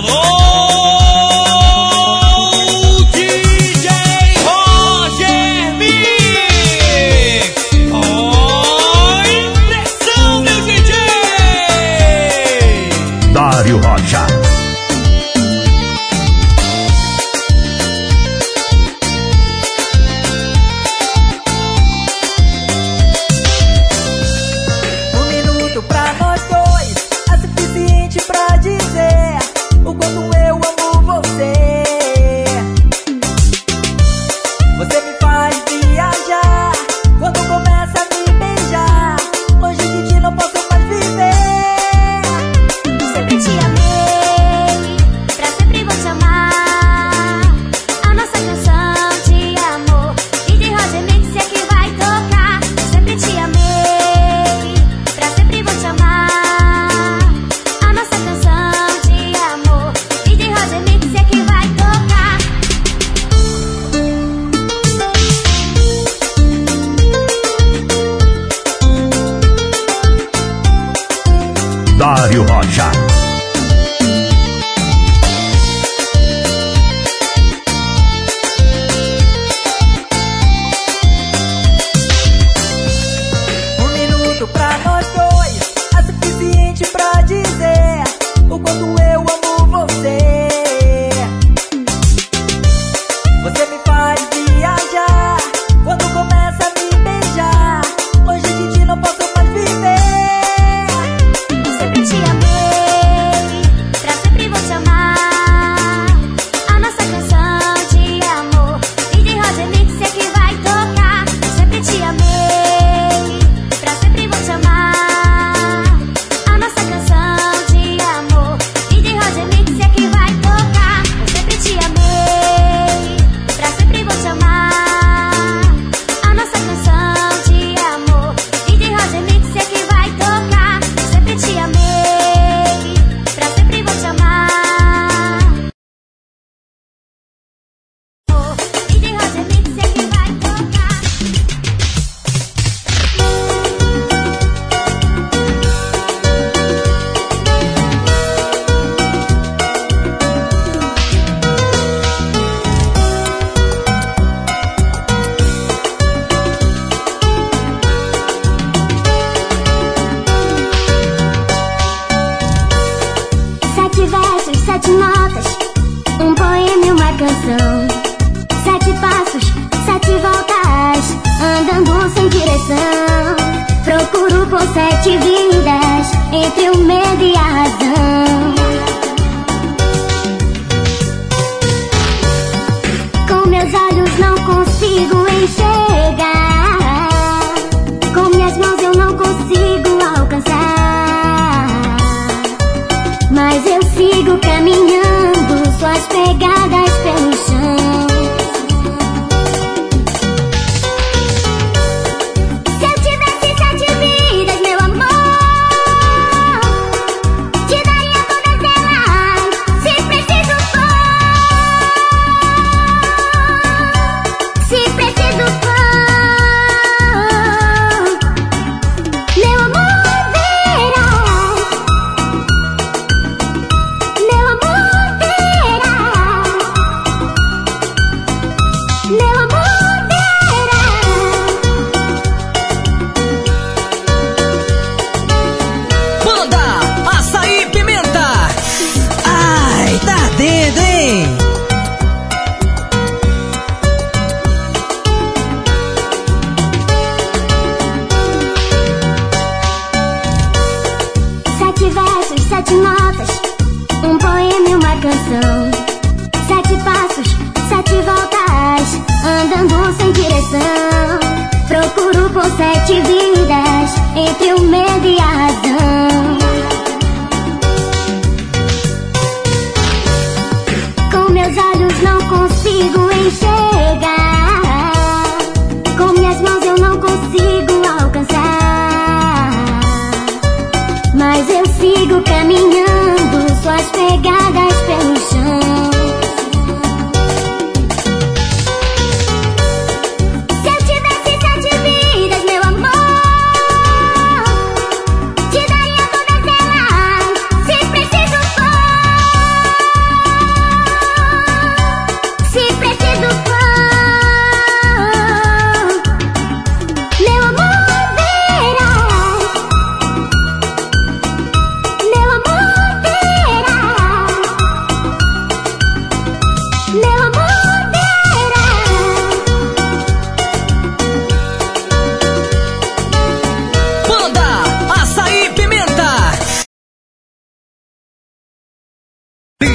Oh.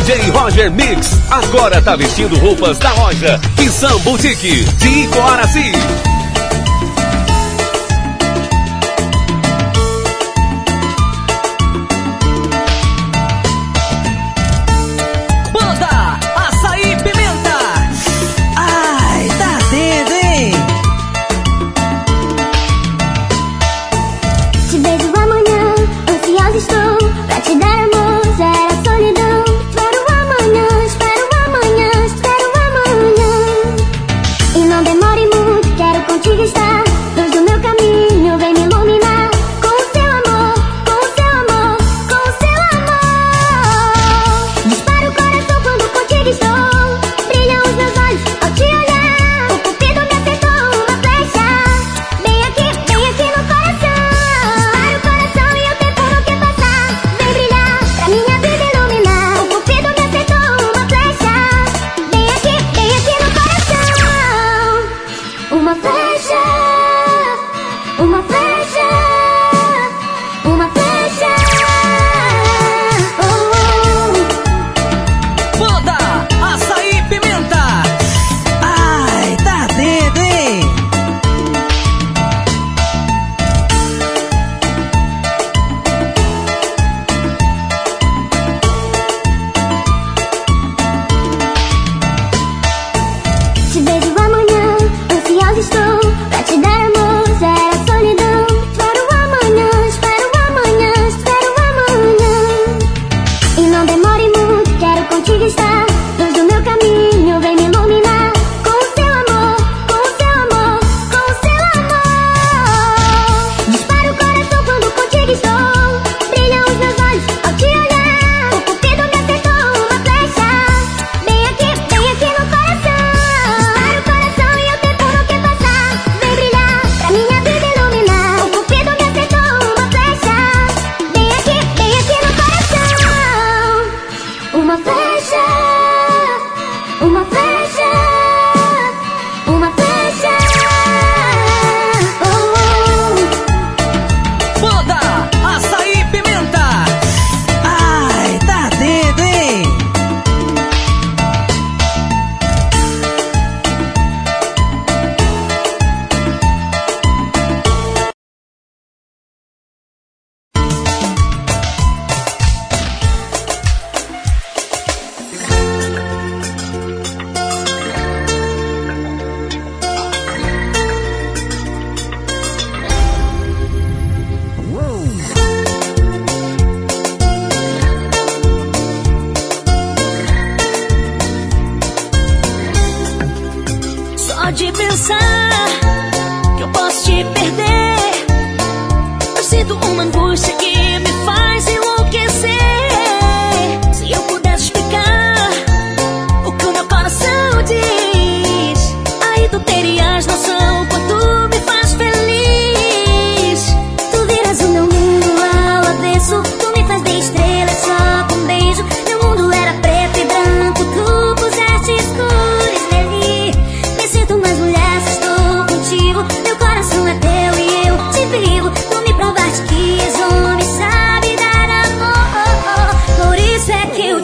DJ Roger Mix. Agora tá vestindo roupas da loja. Kissan Boutique de Icoaraci.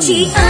she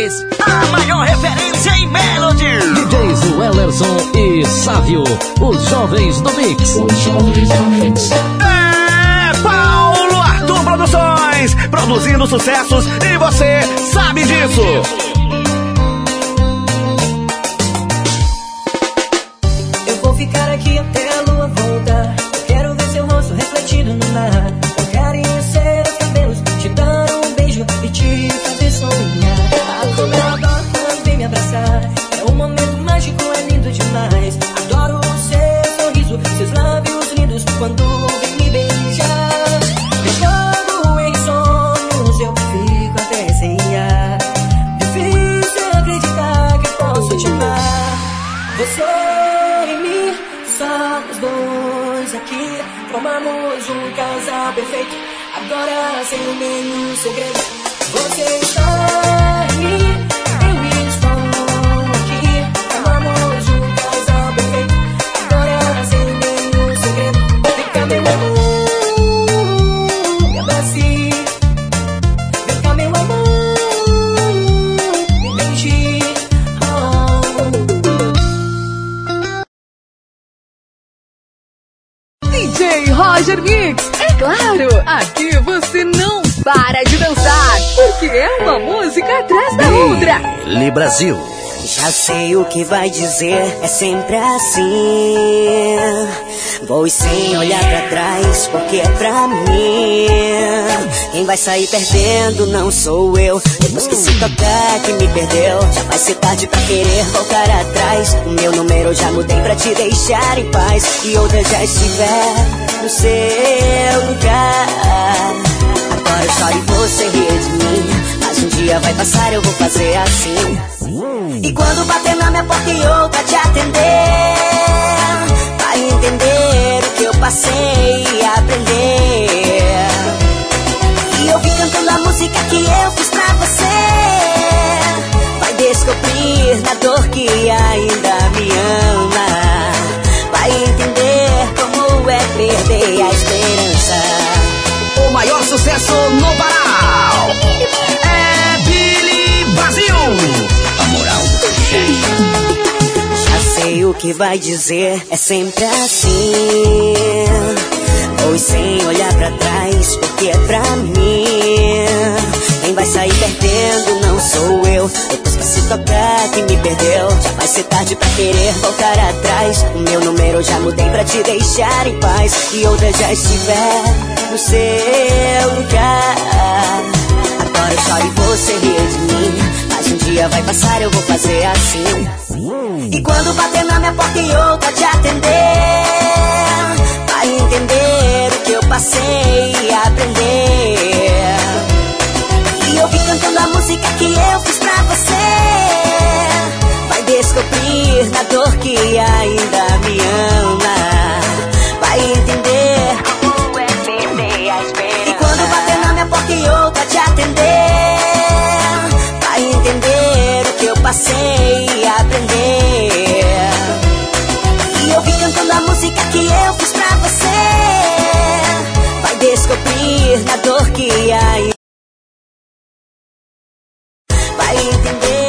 A maior referência em Melody. DJs Wellerson e Sávio, os jovens do Mix. Os jovens do Mix. É Paulo Arthur Produções, produzindo sucessos e você sabe disso. Brasil. Já sei o que vai dizer, é sempre assim. Vou sem olhar para trás, porque é pra mim. Quem vai sair perdendo não sou eu. Depois que se tocar que me perdeu, já vai ser tarde pra querer voltar atrás. O meu número já mudei pra te deixar em paz. E outra já estiver no seu lugar. Agora eu choro e você rir de mim. Um dia vai passar, eu vou fazer assim. E quando bater na minha porta e outra te atender, vai entender o que eu passei e aprender. E eu vim cantando a música que eu fiz pra você. Vai descobrir na dor que ainda me ama. Vai entender como é perder sucesso no Pará é Billy Brasil. A moral Já sei o que vai dizer, é sempre assim. Pois sem olhar pra trás, porque é pra mim. Quem vai sair perdendo não sou eu. Depois que se tocar que me perdeu, já vai ser tarde pra querer voltar atrás. O meu número já mudei pra te deixar em paz. E outra já estiver no seu lugar. Agora eu choro e você ri de mim. Mas um dia vai passar, eu vou fazer assim. E quando bater na minha porta e outra te atender, vai entender o que eu passei e aprender. Eu vim cantando a música que eu fiz pra você. Vai descobrir na dor que ainda me ama. Vai entender como é a esperança. E quando bater na minha porta e outra te atender, vai entender o que eu passei e aprender. E eu vim cantando a música que eu fiz pra você. Vai descobrir na dor que ainda. Vai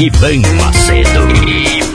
Ivan Macedo.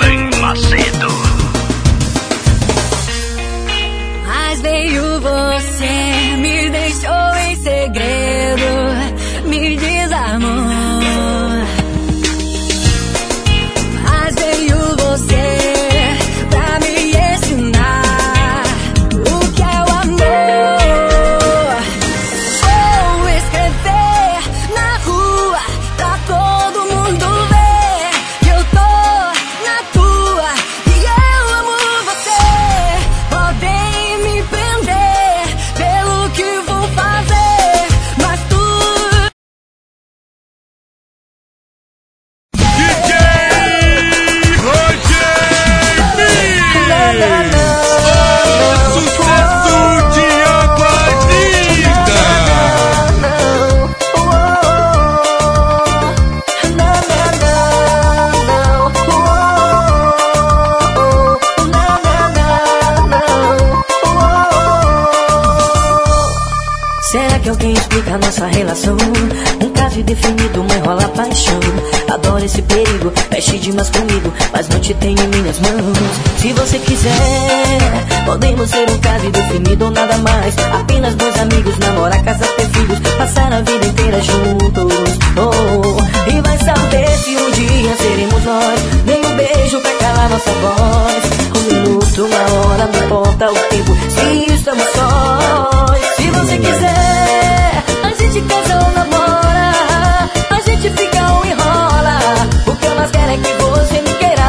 Namorar, casar, ter filhos, passar a vida inteira juntos. Oh, e vai saber se um dia seremos nós. Nem um beijo pra calar nossa voz. Um minuto, uma hora, não importa o tempo, se estamos sós. Se você quiser, a gente casa ou namora. A gente fica ou enrola. O que eu mais quero é que você me queira.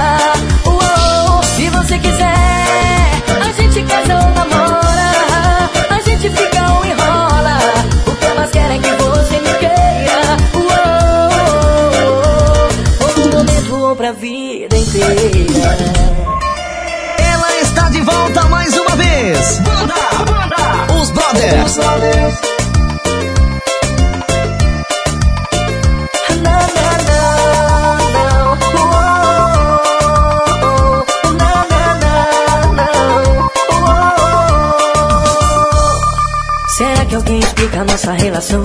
Na, na. Uou. Será que alguém explica nossa relação?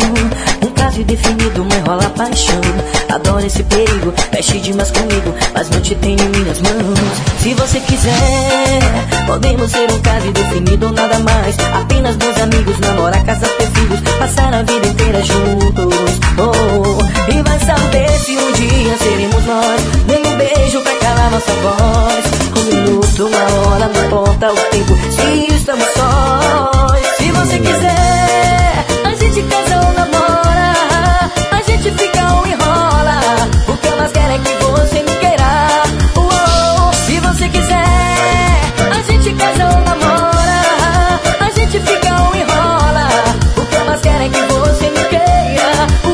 Um caso indefinido, uma enrola paixão. Adoro esse perigo, mexe demais comigo, mas não te tenho em minhas mãos. Se você quiser, podemos ser um caso indefinido ou nada mais. Apenas dois amigos, namorar, casar, ter filhos, passar a vida inteira juntos. Oh, e vai saber se um dia seremos nós. Nem um beijo pra calar nossa voz. Um minuto, uma hora, não importa o tempo, se estamos sós. Se você quiser, a gente casa ou namora. Casa ou namora. A gente fica ou enrola. O que eu mais quero é que você me queira.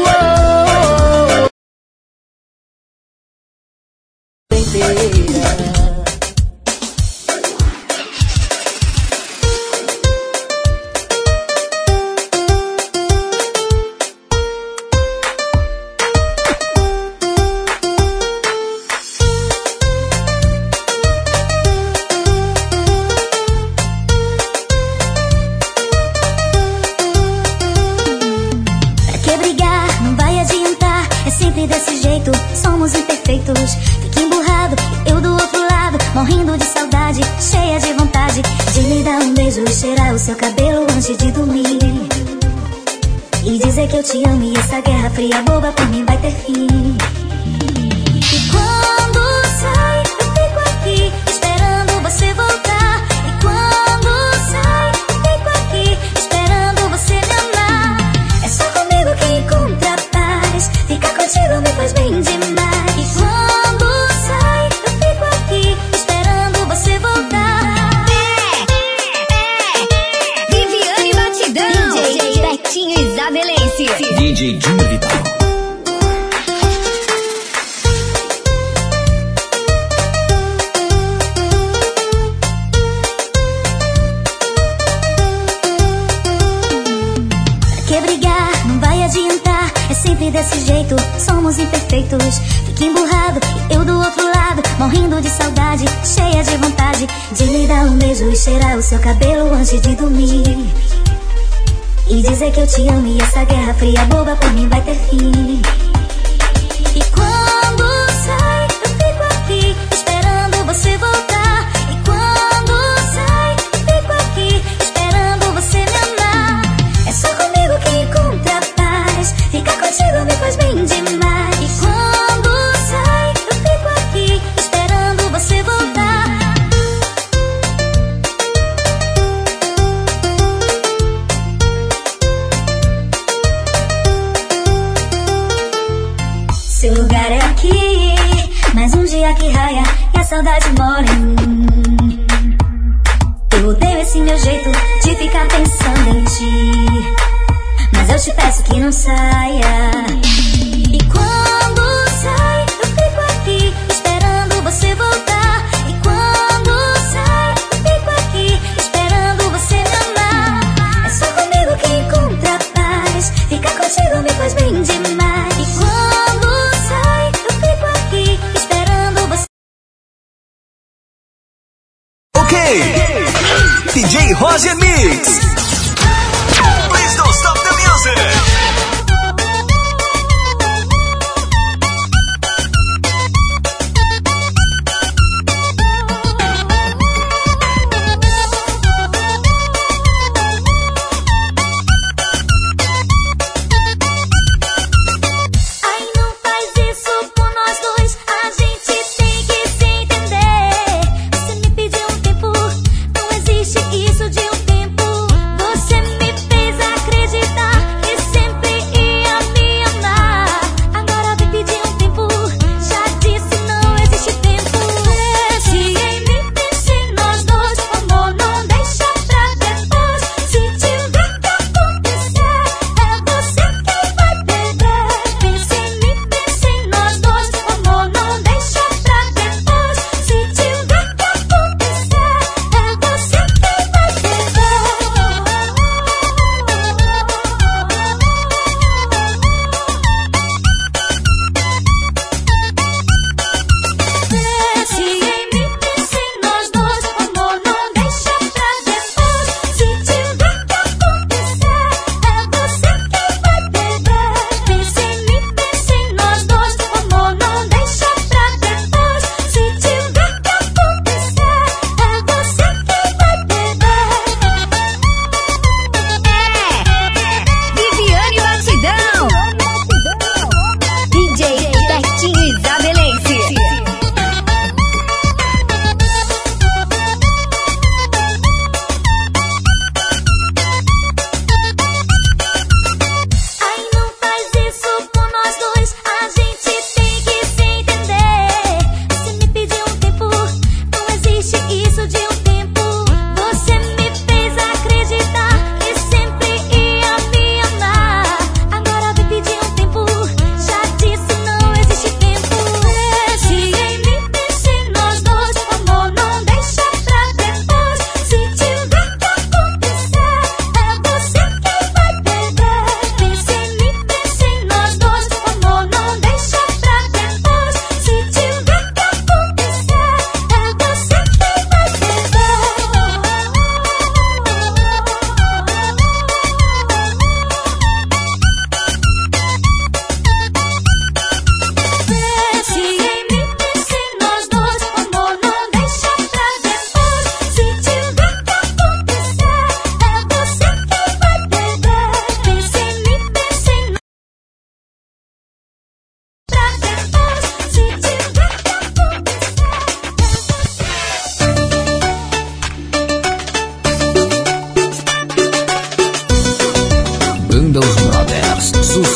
Somos imperfeitos. Fica emburrado, eu do outro lado, morrendo de saudade, cheia de vontade de lhe dar um beijo e cheirar o seu cabelo antes de dormir. E dizer que eu te amo e essa guerra fria boba por mim vai ter fim. E quando sai, eu fico aqui esperando você voltar. E quando sai, eu fico aqui esperando você me amar. É só comigo que encontra paz. Ficar contigo me faz bem demais. Adiantar. É sempre desse jeito, somos imperfeitos. Fica emburrado, eu do outro lado, morrendo de saudade, cheia de vontade. De lhe dar um beijo e cheirar o seu cabelo antes de dormir. E dizer que eu te amo e essa guerra fria boba por mim vai ter fim. Que raia e a saudade mora em mim. Eu odeio esse meu jeito de ficar pensando em ti. Mas eu te peço que não saia.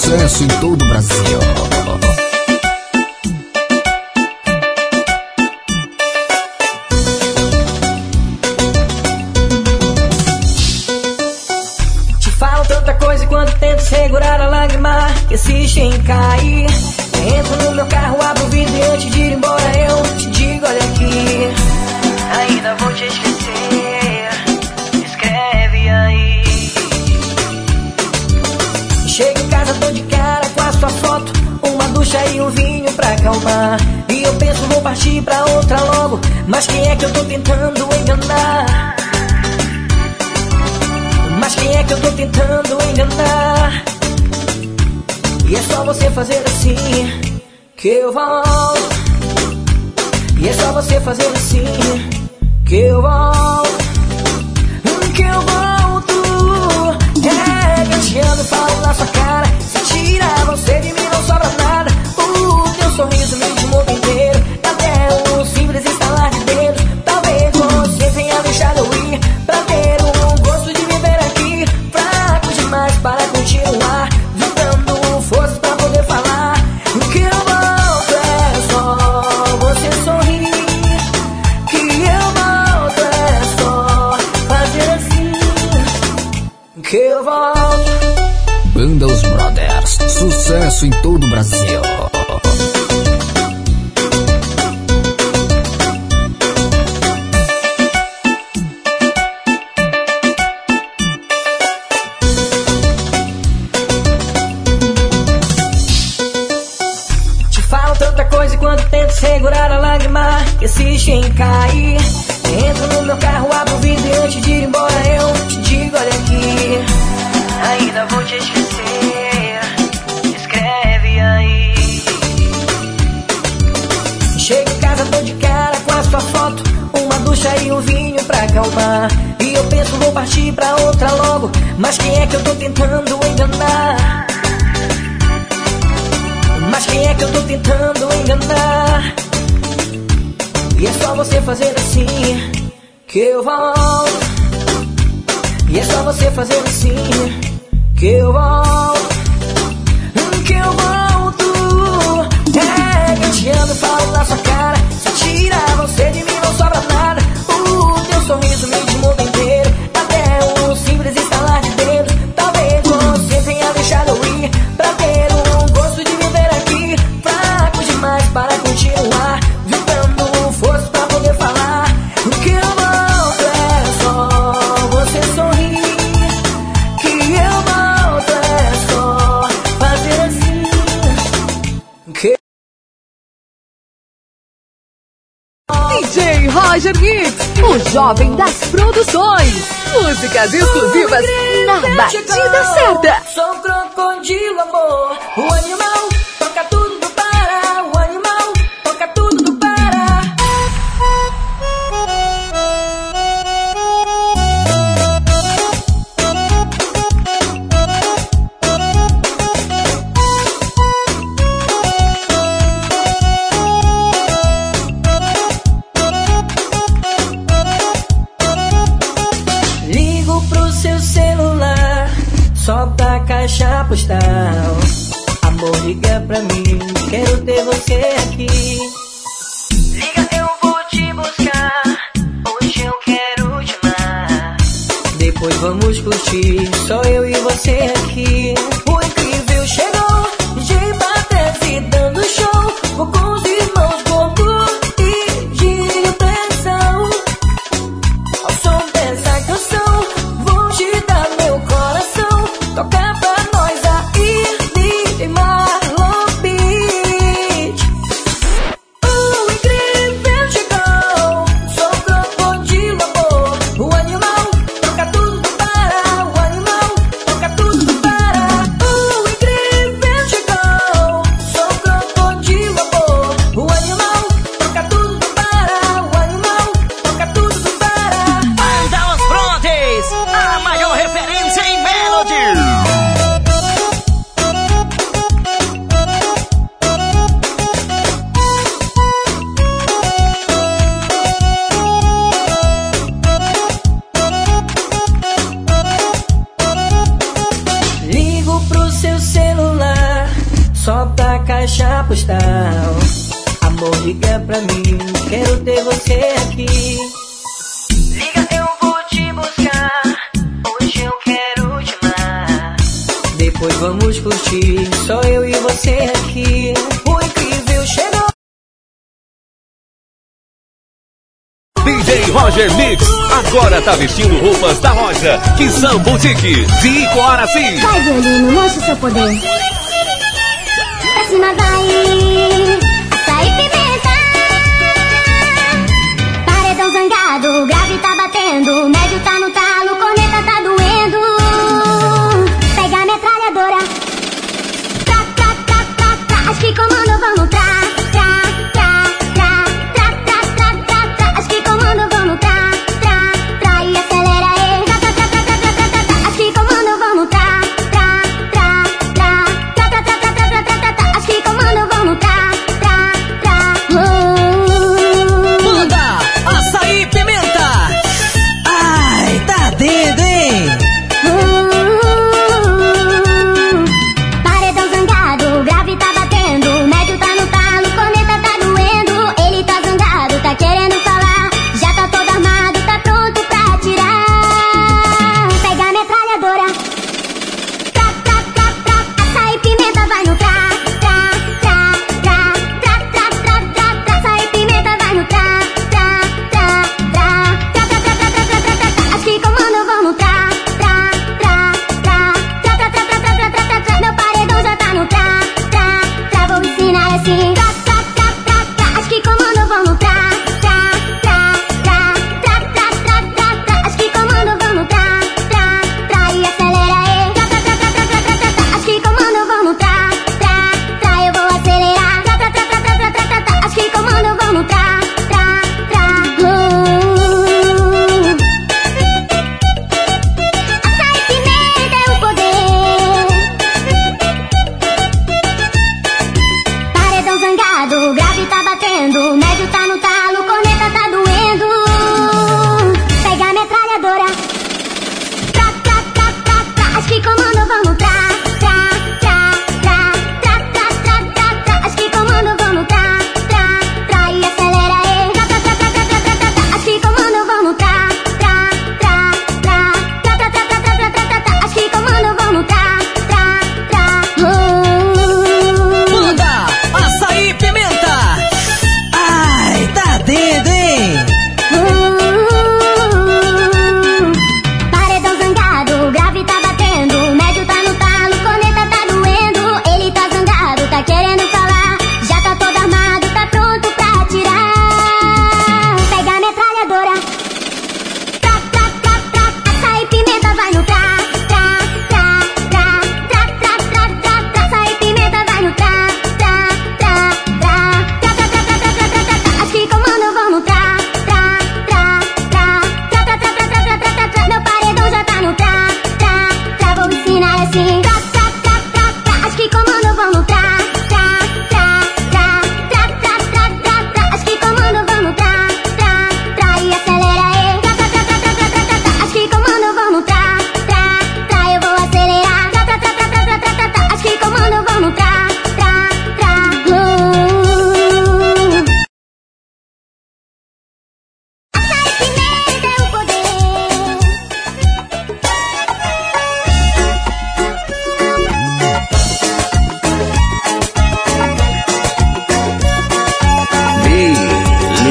sucesso em todo o Brasil. Que existe em cair. Entro no meu carro, abro o vidro e antes de ir embora eu te digo: olha aqui, ainda vou te esquecer. Escreve aí. Chego em casa, tô de cara com a sua foto. Uma ducha e um vinho pra acalmar. E eu penso, vou partir pra outra logo. Mas quem é que eu tô tentando enganar? Mas quem é que eu tô tentando enganar? E é só você fazer assim que eu volto. E é só você fazer assim que eu volto. Que eu volto. É, gateando, falo na sua cara. Se tira você de mim, não sobra nada. O teu sorriso me jovem das produções. Músicas exclusivas na batida certa. Sou crocodilo, amor. O animal postal. Amor, liga pra mim, quero ter você aqui. Liga, eu vou te buscar. Hoje eu quero te amar. Depois vamos curtir, só eu e você aqui. DJ Roger Mix agora tá vestindo roupas da loja são Boutique de Icoaraci. Vai, tá violino, mostra o seu poder. Pra cima vai, açaí pimenta. Paredão zangado, grave tá batendo, médio tá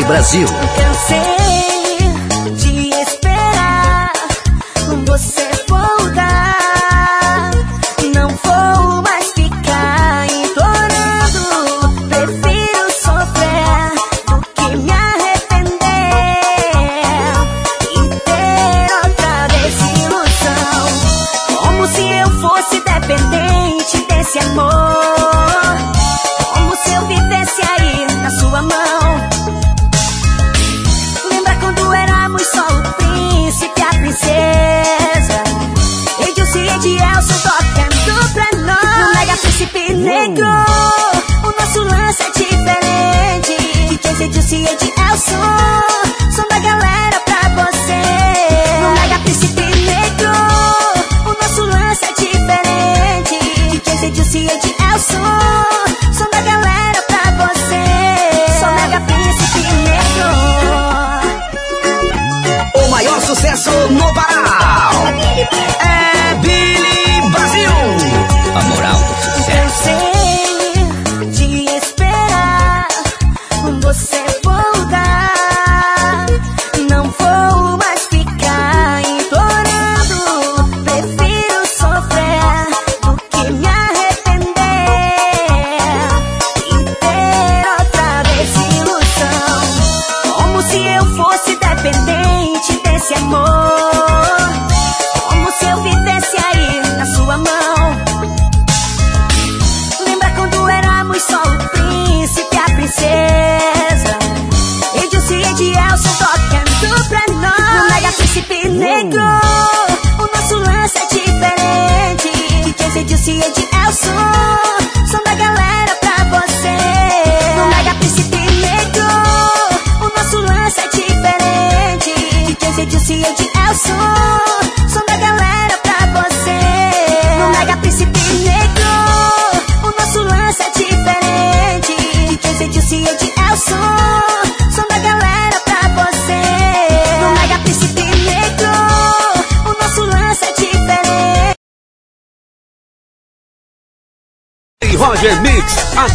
Brasil.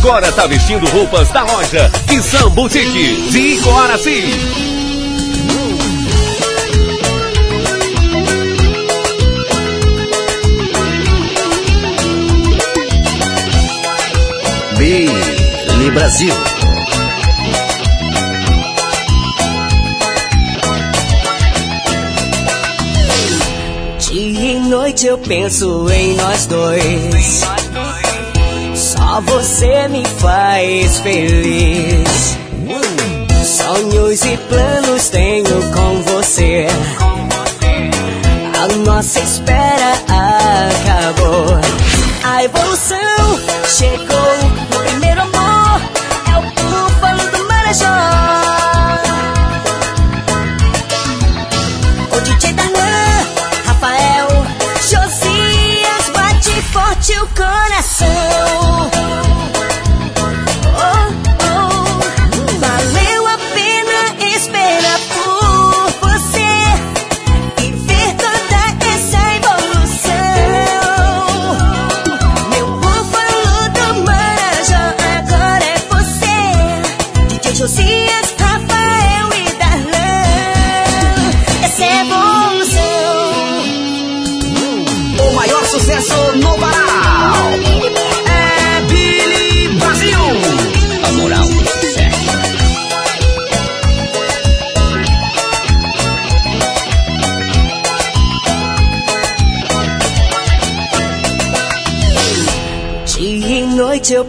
agora está vestindo roupas da loja Kissan Boutique agora sim Baile Brasil. Dia e noite eu penso em nós dois. Você me faz feliz. Sonhos e planos tenho com você. A nossa espera acabou. A evolução chegou.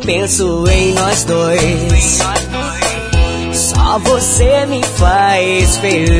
Penso em nós dois. Só você me faz feliz.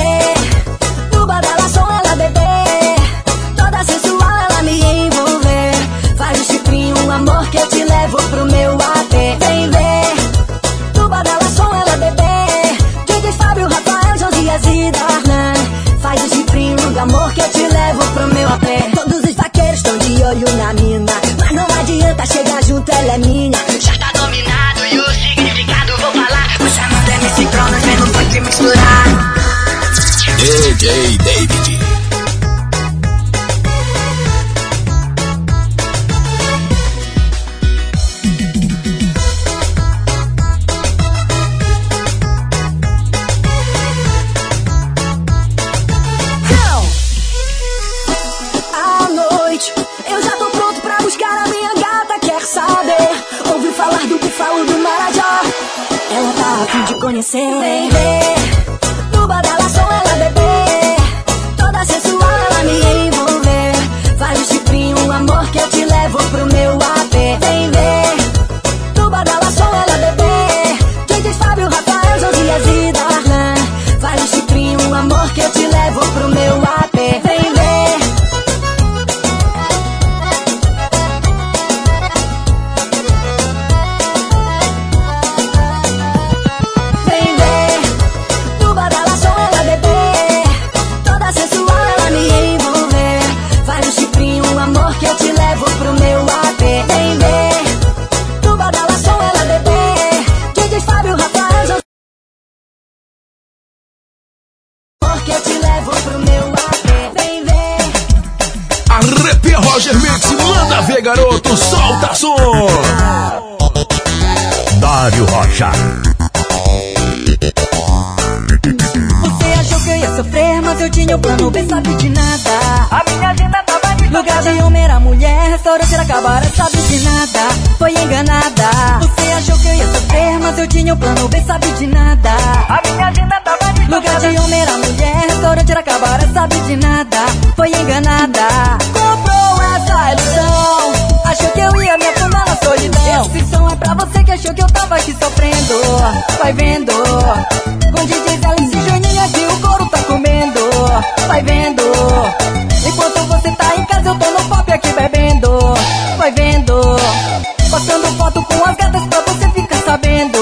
Ver, no badalação ela bebê. Toda sensual ela me envolver. Faz o chifrinho, um amor que eu te levo pro meu AP. Vem ver, no badalação ela bebê. DJ Fábio, Rafael, Josias e Darlan. Faz o chifrinho, um amor que eu te levo pro meu AP. Todos os vaqueiros estão de olho na mina. Mas não adianta chegar junto, ela é minha. Arrepia Roger Mix, manda ver, garoto, solta som. Dário Rocha. Você achou que eu ia sofrer, mas eu tinha o plano B, sabe de nada. A minha agenda Lugar de homem era mulher, restaurante era acabar, sabe de nada. Foi enganada. Você achou que eu ia sofrer, mas eu tinha o plano B, sabe de nada. A minha agenda tava de Lugar de homem era mulher, restaurante era acabar, sabe de nada. Foi enganada. Comprou essa ilusão. Achou que eu ia me afundar na solidão. Esse som é pra você que achou que eu tava aqui sofrendo. Vai vendo. Com DJs Alice e Joaninha que o couro tá comendo. Vai vendo. Enquanto Postando foto com as gatas pra você ficar sabendo.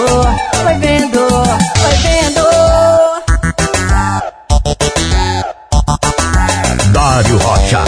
Vai vendo. Vai vendo. Dário Rocha.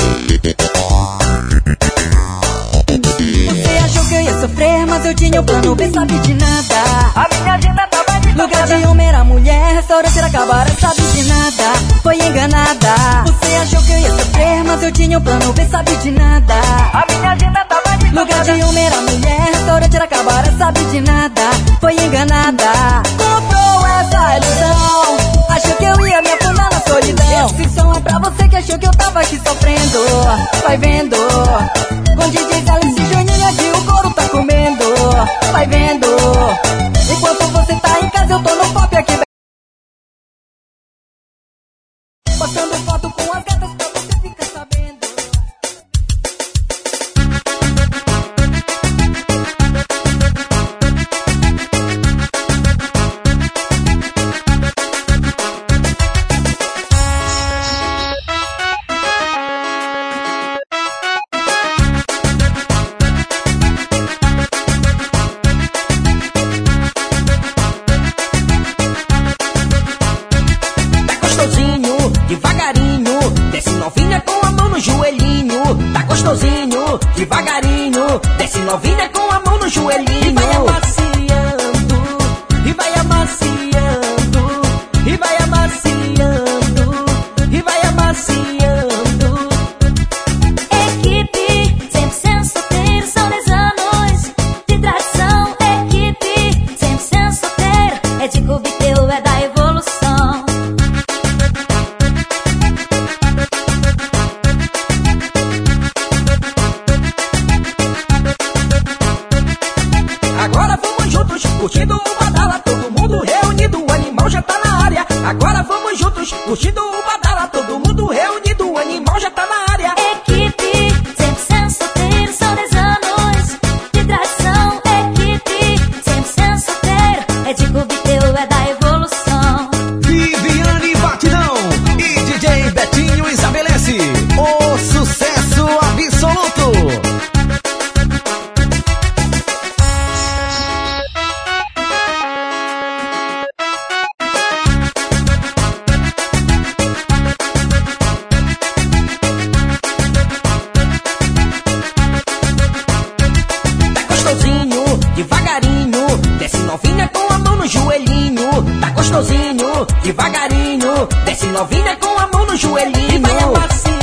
Você achou que eu ia sofrer, mas eu tinha o plano B, sabe de nada. A minha agenda tava de Lugar de homem era mulher, restaurante era acabar, sabe de nada. Foi enganada. Você achou que eu ia sofrer, mas eu tinha o plano B, sabe de nada. A minha agenda tava de Lugar de homem era mulher, restaurante era cabaré, sabe de nada. Foi enganada, comprou essa ilusão. Achou que eu ia me afundar na solidão. Esse som é pra você que achou que eu tava aqui sofrendo. Vai vendo, com DJ Alice e Juninho que o couro tá comendo. Vai vendo, enquanto você tá em casa eu tô no pop aqui. Passando pop sozinho, devagarinho. Desce novinha com a mão no joelhinho. E vai.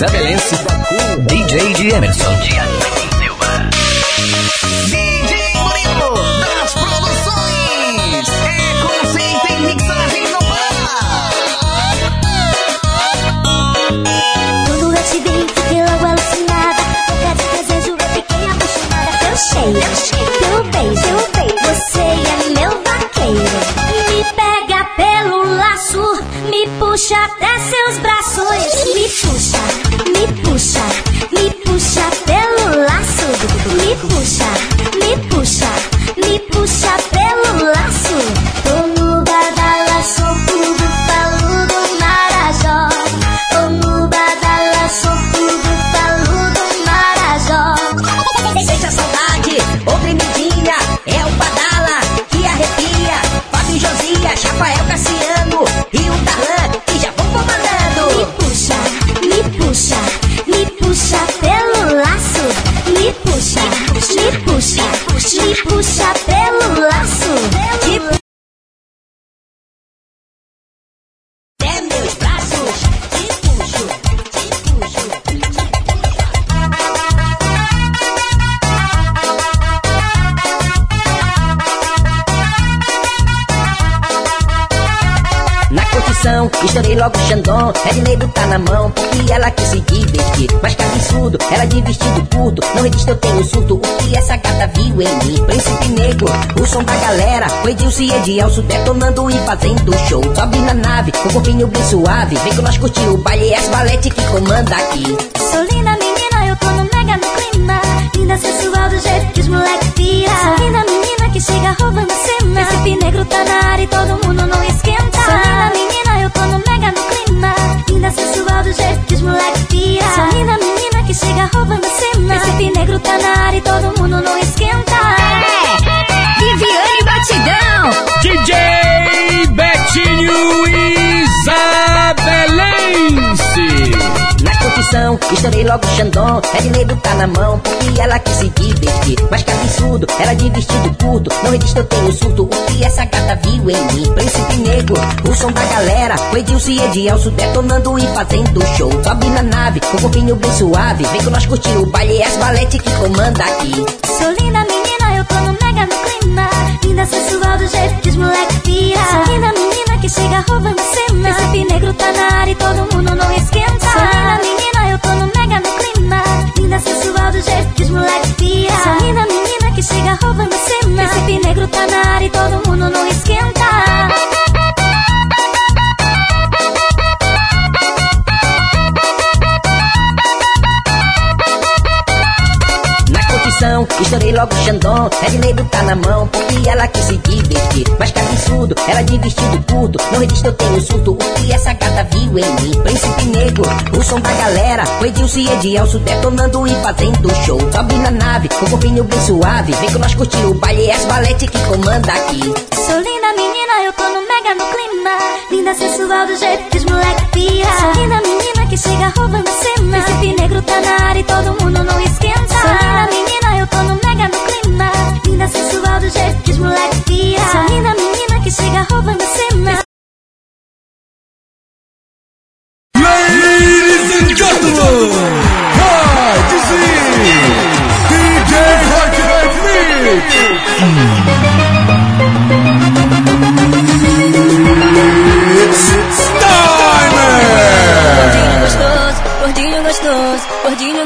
Zé Belense Me puxa, me puxa pelo laço. Pelo logo o Xandão. Edneiro tá na mão, porque ela quis se divertir. Mas que absurdo, ela de vestido curto. Não resiste, eu tenho surto. O que essa gata viu em mim? Príncipe negro, o som da galera. Foi Dilce e Edielso detonando e fazendo show. Sobe na nave, com o corpinho bem suave. Vem com nós curtir o baile, é as valete que comanda aqui. Sou linda menina, eu tô no mega no clima. Linda sensual do jeito que os moleque pira. Sou linda menina que chega roubando cena. Príncipe negro tá na área e todo mundo não esquenta. Sou linda menina, eu tô no mega no clima. Linda sensual do jeito que os moleque pira. Sou linda menina que chega roubando cena. Príncipe negro tá na área e todo mundo não esquenta. Viviane Batidão. DJ Betinho Isabelense. Curtição, estourei logo o Xandão. Edneiro tá na mão, porque ela quis se divertir. Mas que absurdo, ela de vestido curto. Não resiste, eu tenho surto. O que essa gata viu em mim? Príncipe negro, o som da galera. Foi Dilce e Edielso detonando e fazendo show. Sobe na nave, com o corpinho bem suave. Vem com nós curtir o baile, é as valete que comanda aqui. Sou linda menina, eu tô no mega no clima. Linda sensual do jeito que os moleque pira. Sou linda menina que chega roubando cena. Príncipe negro tá na área e todo mundo não esquenta. Sou linda menina, eu tô no mega no clima. Linda sensual do jeito que os moleque pira. Sou linda menina que chega roubando cena. Príncipe negro tá na área e todo mundo logo Xandão. Edneiro tá na mão, porque ela quis se divertir. Mas que absurdo, ela de vestido curto. Não resiste, eu tenho surto. O que essa gata viu em mim? Príncipe negro, o som da galera. Foi Dilce e Edielso detonando e fazendo show. Sobe na nave, com o corpinho bem suave. Vem com nós curtir o baile, é as valete que comanda aqui. Sou linda menina, eu tô no mega no clima. Linda sensual do jeito que os moleque pira. Sou linda menina que chega roubando cena. Príncipe negro tá na área e todo mundo não esquenta. Sou linda menina, eu tô no mega no clima. Linda sensual do jeito que os moleque pira. Sou linda menina que chega roubando cena. Ladies and gentlemen, pode sim, DJ Hot Mix.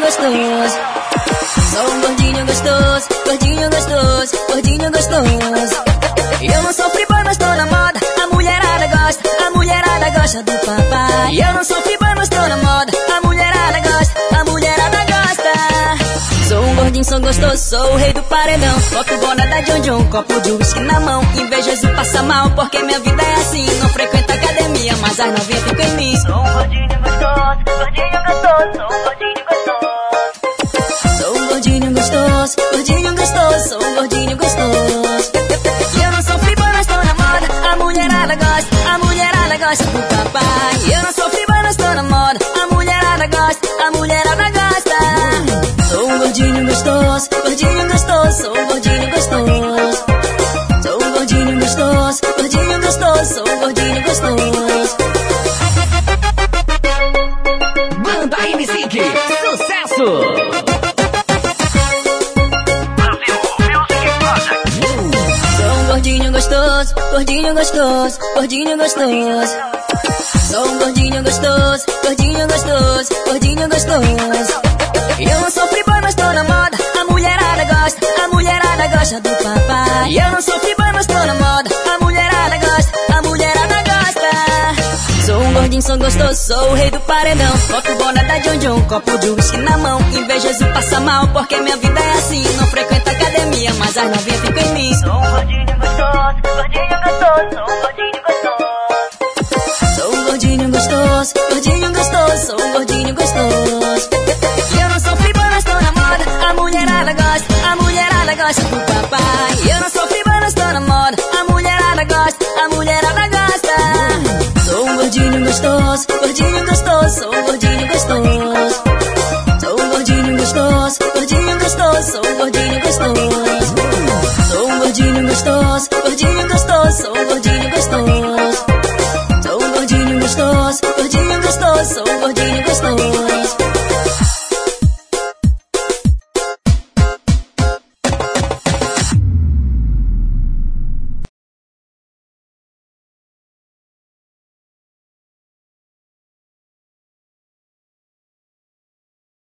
Gostoso. Sou um gordinho gostoso, gordinho gostoso, gordinho gostoso. Eu não sou free boy, mas tô na moda. A mulherada gosta, a mulherada gosta do papai. Eu não sou free boy, mas tô na moda. A mulherada gosta, a mulherada gosta. Sou um gordinho, sou gostoso, sou o rei do paredão. Boto boné da John John, copo de whisky na mão. Invejoso passa mal, porque minha vida é assim. Não frequento academia, mas as novinhas ficam em mim. Sou um gordinho gostoso, gordinho gostoso, sou um gordinho gostoso. Gordinho gostoso, gordinho gostoso, sou gordinho gostoso. Eu não sou friba, mas na moda. A mulherada gosta, a mulherada gosta do papai. Eu não sou friba, mas na moda. A mulherada gosta, a mulherada gosta. Sou um gordinho gostoso, gordinho gostoso, sou gordinho gostoso. Gordinho gostoso, gordinho gostoso. Sou um gordinho gostoso, gordinho gostoso, gordinho gostoso. Eu não sou free boy, mas tô na moda. A mulherada gosta, a mulherada gosta do papai. Eu não sou free boy, mas tô na moda. A mulherada gosta, a mulherada gosta. Sou um gordinho, sou gostoso, sou o rei do paredão. Boto boné da John John, copo de whisky na mão. Invejoso passa mal, porque minha vida é assim. Não frequento academia, mas as novinhas ficam em mim. Sou um gordinho gostoso, gordinho gostoso, sou um gordinho gostoso. Sou um gordinho gostoso, gostoso, sou um gordinho gostoso. Eu não sou boy, mas tô na moda. A mulherada gosta, a mulherada gosta do gordinho gostoso.